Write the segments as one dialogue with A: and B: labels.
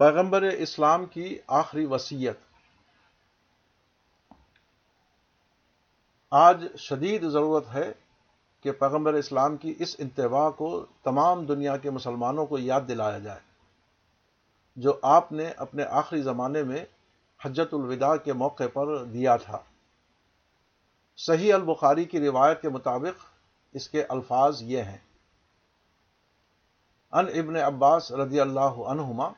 A: پیغمبر اسلام کی آخری وصیت۔ آج شدید ضرورت ہے کہ پیغمبر اسلام کی اس انتباہ کو تمام دنیا کے مسلمانوں کو یاد دلایا جائے، جو آپ نے اپنے آخری زمانے میں حجت الوداع کے موقع پر دیا تھا۔ صحیح البخاری کی روایت کے مطابق اس کے الفاظ یہ ہیں۔ ان ابن عباس رضی اللہ عنہما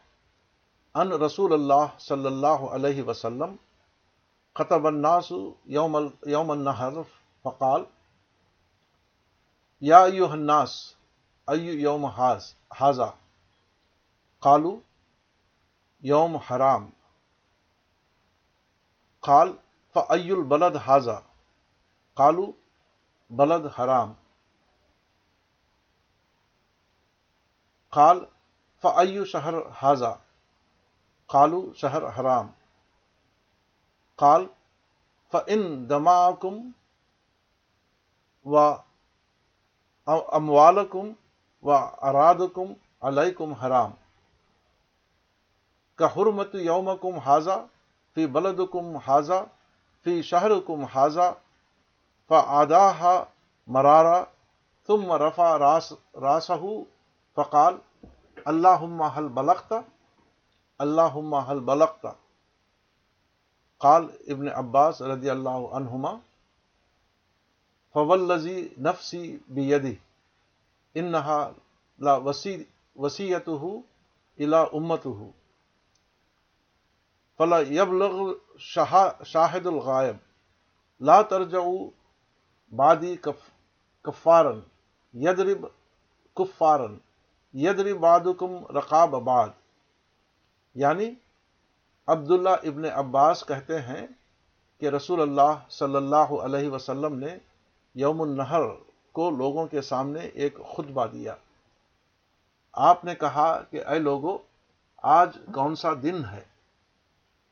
A: ان رسول اللہ صلی اللہ علیہ وسلم خطب الناس یوم یوم النحر فقال، یا ایوہ الناس، ایو یوم حاز حاضا قالو، یوم حرام. قال فأی البلد حاضا قالو، بلد حرام. قال فأی شہر حاضا قالو شہر حرام۔ قال فن دماکم و اموالکم و ارادکم علیکم حرام۔ کا حرمت یومکم حاضہ فی بلدکم حاضہ فی شہرکم حاضہ فعداہ مرارا، ثم رفع راس راسہ فقال اللہم حل بلغت اللہم حل بلغت۔ قال ابن عباس رضی اللہ عنہما فولزی نفسی بیدی، انہا لا وسیعت ہو الا امت ہو فلا یبلغ شاہد الغائب۔ لا ترجعو بادی کفارن یدرب کفارن یدرب بعدکم رقاب بعد۔ یعنی عبداللہ ابن عباس کہتے ہیں کہ رسول اللہ صلی اللہ علیہ وسلم نے یوم النہر کو لوگوں کے سامنے ایک خطبہ دیا۔ آپ نے کہا کہ اے لوگوں آج کون سا دن ہے؟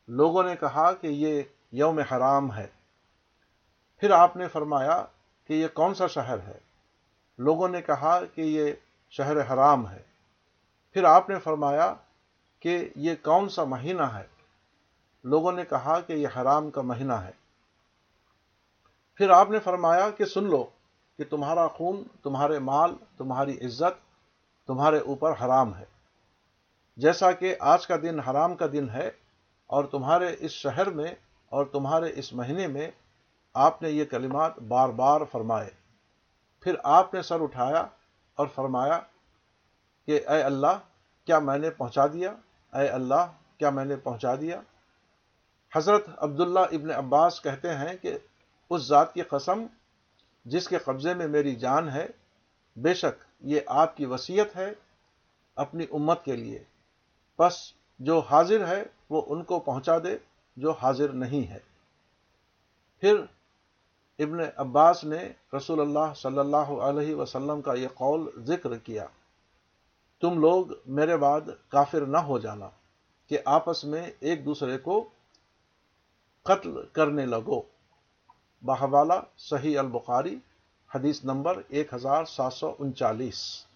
A: لوگوں نے کہا کہ یہ یوم حرام ہے۔ پھر آپ نے فرمایا کہ یہ کون سا شہر ہے؟ لوگوں نے کہا کہ یہ شہر حرام ہے۔ پھر آپ نے فرمایا کہ یہ کون سا مہینہ ہے؟ لوگوں نے کہا کہ یہ حرام کا مہینہ ہے۔ پھر آپ نے فرمایا کہ سن لو کہ تمہارا خون، تمہارے مال، تمہاری عزت تمہارے اوپر حرام ہے۔ جیسا کہ آج کا دن حرام کا دن ہے اور تمہارے اس شہر میں اور تمہارے اس مہینے میں آپ نے یہ کلمات بار بار فرمائے۔ پھر آپ نے سر اٹھایا اور فرمایا کہ اے اللہ، کیا میں نے پہنچا دیا؟ اے اللہ، کیا میں نے پہنچا دیا؟ حضرت عبداللہ ابن عباس کہتے ہیں کہ اس ذات کی قسم جس کے قبضے میں میری جان ہے، بے شک یہ آپ کی وصیت ہے اپنی امت کے لیے۔ بس جو حاضر ہے، وہ ان کو پہنچا دے جو حاضر نہیں ہے۔ پھر ابن عباس نے رسول اللہ صلی اللہ علیہ وسلم کا یہ قول ذکر کیا۔ تم لوگ میرے بعد کافر نہ ہو جانا کہ آپس میں ایک دوسرے کو قتل کرنے لگو۔ بحوالہ صحیح البخاری، حدیث نمبر ایک ہزار سات سو انچالیس۔